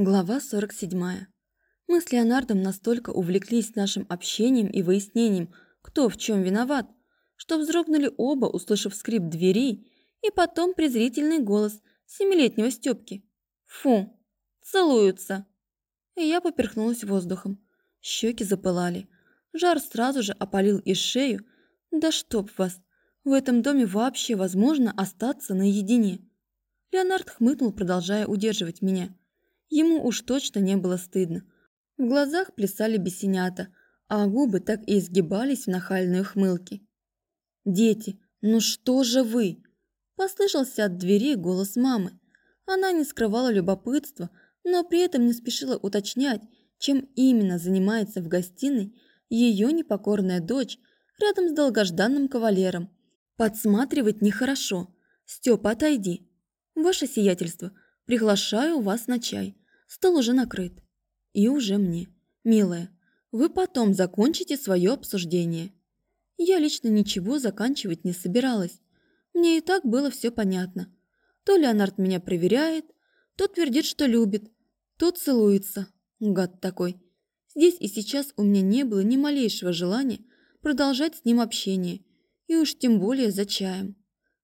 Глава 47. Мы с Леонардом настолько увлеклись нашим общением и выяснением, кто в чем виноват, что вздрогнули оба, услышав скрип дверей и потом презрительный голос семилетнего Степки. «Фу! Целуются!» И я поперхнулась воздухом. Щеки запылали. Жар сразу же опалил и шею. «Да чтоб вас! В этом доме вообще возможно остаться наедине!» Леонард хмыкнул, продолжая удерживать меня. Ему уж точно не было стыдно. В глазах плясали бесенята, а губы так и изгибались в нахальные ухмылки. «Дети, ну что же вы?» Послышался от двери голос мамы. Она не скрывала любопытства, но при этом не спешила уточнять, чем именно занимается в гостиной ее непокорная дочь рядом с долгожданным кавалером. Подсматривать нехорошо. Степа, отойди. Ваше сиятельство, приглашаю вас на чай. Стол уже накрыт. И уже мне. Милая, вы потом закончите свое обсуждение. Я лично ничего заканчивать не собиралась. Мне и так было все понятно. То Леонард меня проверяет, то твердит, что любит, то целуется. Гад такой. Здесь и сейчас у меня не было ни малейшего желания продолжать с ним общение, и уж тем более за чаем.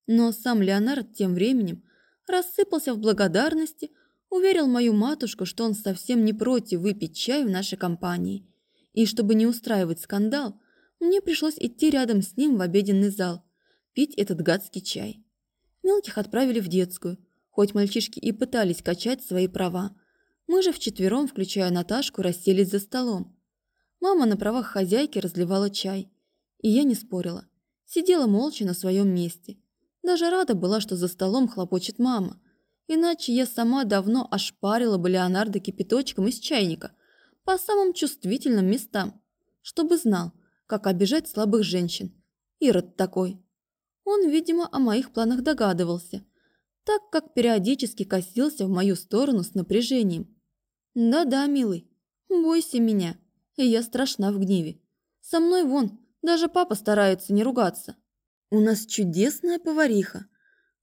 Но сам Леонард тем временем рассыпался в благодарности, Уверил мою матушку, что он совсем не против выпить чай в нашей компании. И чтобы не устраивать скандал, мне пришлось идти рядом с ним в обеденный зал, пить этот гадский чай. Мелких отправили в детскую, хоть мальчишки и пытались качать свои права. Мы же вчетвером, включая Наташку, расселись за столом. Мама на правах хозяйки разливала чай. И я не спорила. Сидела молча на своем месте. Даже рада была, что за столом хлопочет мама. Иначе я сама давно ошпарила бы Леонардо кипяточком из чайника по самым чувствительным местам, чтобы знал, как обижать слабых женщин. Ирод такой. Он, видимо, о моих планах догадывался, так как периодически косился в мою сторону с напряжением. «Да-да, милый, бойся меня, и я страшна в гневе. Со мной вон, даже папа старается не ругаться. У нас чудесная повариха,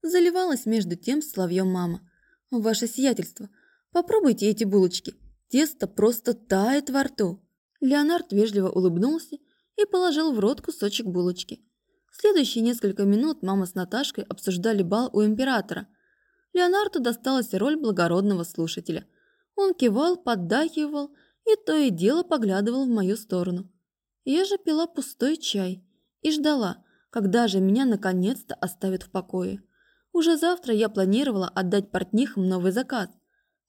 Заливалась между тем соловьем мама. «Ваше сиятельство, попробуйте эти булочки. Тесто просто тает во рту». Леонард вежливо улыбнулся и положил в рот кусочек булочки. следующие несколько минут мама с Наташкой обсуждали бал у императора. Леонарду досталась роль благородного слушателя. Он кивал, поддакивал и то и дело поглядывал в мою сторону. Я же пила пустой чай и ждала, когда же меня наконец-то оставят в покое. Уже завтра я планировала отдать портнихам новый заказ.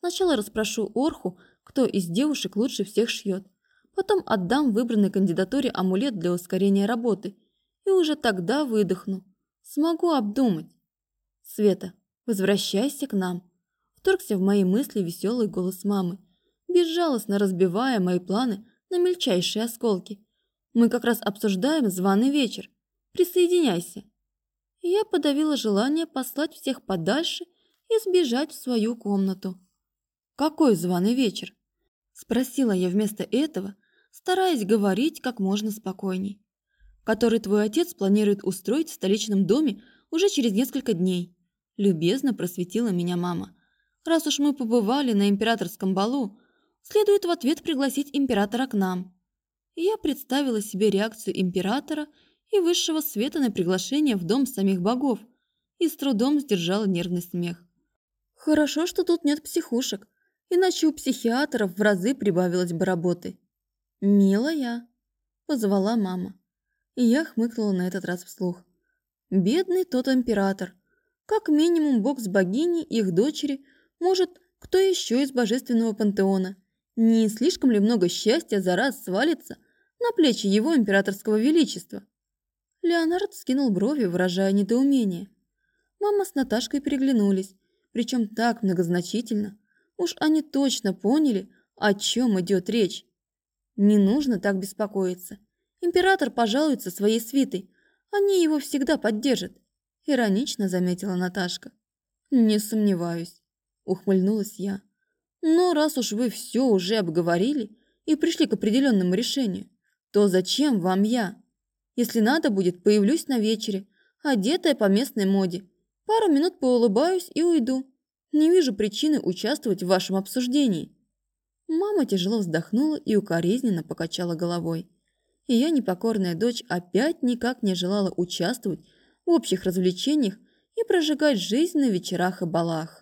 Сначала расспрошу Орху, кто из девушек лучше всех шьет. Потом отдам выбранной кандидатуре амулет для ускорения работы. И уже тогда выдохну. Смогу обдумать. Света, возвращайся к нам. Вторгся в мои мысли веселый голос мамы, безжалостно разбивая мои планы на мельчайшие осколки. Мы как раз обсуждаем званый вечер. Присоединяйся и я подавила желание послать всех подальше и сбежать в свою комнату. «Какой званый вечер?» – спросила я вместо этого, стараясь говорить как можно спокойней. «Который твой отец планирует устроить в столичном доме уже через несколько дней», – любезно просветила меня мама. «Раз уж мы побывали на императорском балу, следует в ответ пригласить императора к нам». я представила себе реакцию императора – и высшего света на приглашение в дом самих богов и с трудом сдержала нервный смех. Хорошо, что тут нет психушек, иначе у психиатров в разы прибавилось бы работы. «Милая», – позвала мама, и я хмыкнула на этот раз вслух. «Бедный тот император. Как минимум бог с богиней, их дочери, может, кто еще из божественного пантеона. Не слишком ли много счастья за раз свалится на плечи его императорского величества?» Леонард скинул брови, выражая недоумение. Мама с Наташкой переглянулись, причем так многозначительно. Уж они точно поняли, о чем идет речь. Не нужно так беспокоиться. Император пожалуется своей свитой. Они его всегда поддержат. Иронично заметила Наташка. Не сомневаюсь, ухмыльнулась я. Но раз уж вы все уже обговорили и пришли к определенному решению, то зачем вам я? Если надо будет, появлюсь на вечере, одетая по местной моде. Пару минут поулыбаюсь и уйду. Не вижу причины участвовать в вашем обсуждении». Мама тяжело вздохнула и укоризненно покачала головой. Ее непокорная дочь опять никак не желала участвовать в общих развлечениях и прожигать жизнь на вечерах и балах.